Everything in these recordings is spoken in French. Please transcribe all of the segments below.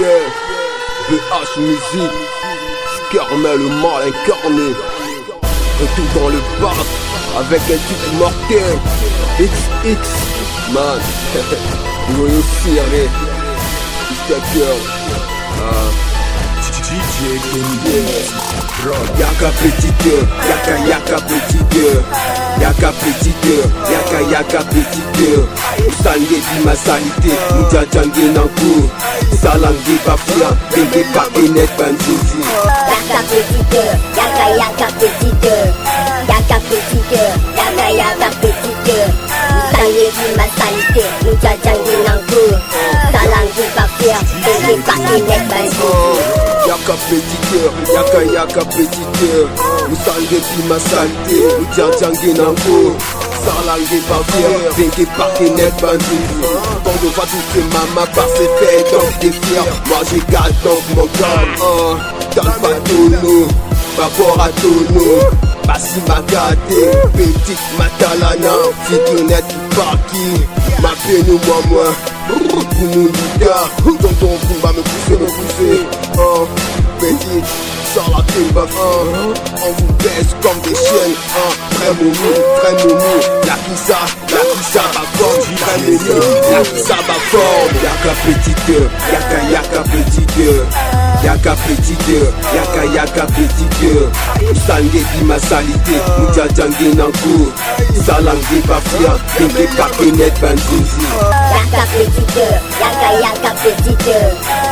Yeah, BH Musique, Scarmel le mal incarné. Retour dans le parc avec un titre mortel. XX, man. Nous aussi, allez. Tucker. Ah. DJ Kenny Yaka petit cœur, yaka yaka petit cœur, yaka petit cœur, yaka yaka petit cœur. Usange di masalite, mujajange bafia, benge pakenet banzuzi. Yaka petit cœur, yaka yaka petit cœur, yaka petit cœur, yaka yaka petit cœur. Usange di masalite, mujajange nanku. Salange bafia, benge pakenet banzuzi. Yaka petit cœur, yaka yaka petit cœur. Usange di masalite, mujajange nanku. Salange bafia, benge pakenet banzuzi. Quand on va toucher maman par ses faits, t'es fier. Moi j'ai donc mon gars. Oh, dans pas tonneau, rapport à tonneau. Basi magate, petite matalana, fitounette parki, ma peine ou moi moi, pour mon leader, tonton va me pousser, me pousser, oh, petite, la oh, on vous baisse comme des chiennes, oh, frère moumou, frère moumou, y'a qui ça, y'a qui ça, ma forme, frère moumou, y'a qui ça, ma forme, y'a petit cœur, y'a yaka petit cœur, yaka petit cœur, yaka yaka petit cœur, usange di masalite, mujajange nanku, salange bafia, benge pakenet banzuzi. Yaka petit cœur, yaka yaka petit cœur, yaka petit cœur,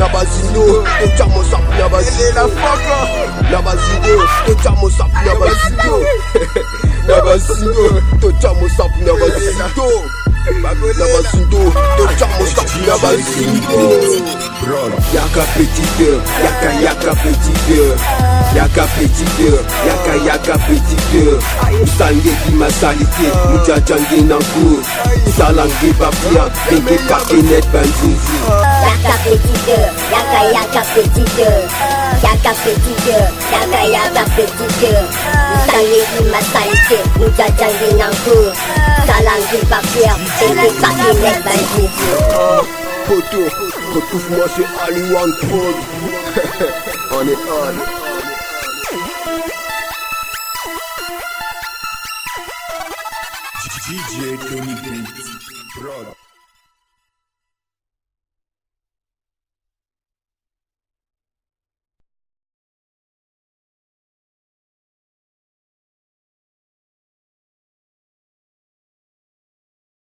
Nabazino, te chamo sap Nabazino Nabazino, te chamo sap Nabazino Nabazino, te chamo sap Nabazino Nabazino, te chamo sap Nabazino Yaka petit cœur, yaka yaka petit cœur, yaka petit cœur, yaka yaka petit cœur. Usange di masalite, mujajange nanku. Salange bafia, benge pakenet banzuzi. Yaka petit cœur, yaka yaka petit cœur, yaka petit cœur, yaka yaka petit cœur. Usange di masalite, mujajange nanku. Salange bafia, benge pakenet banzuzi. Poto, retrouve-moi chez Ali One Prod. on est on.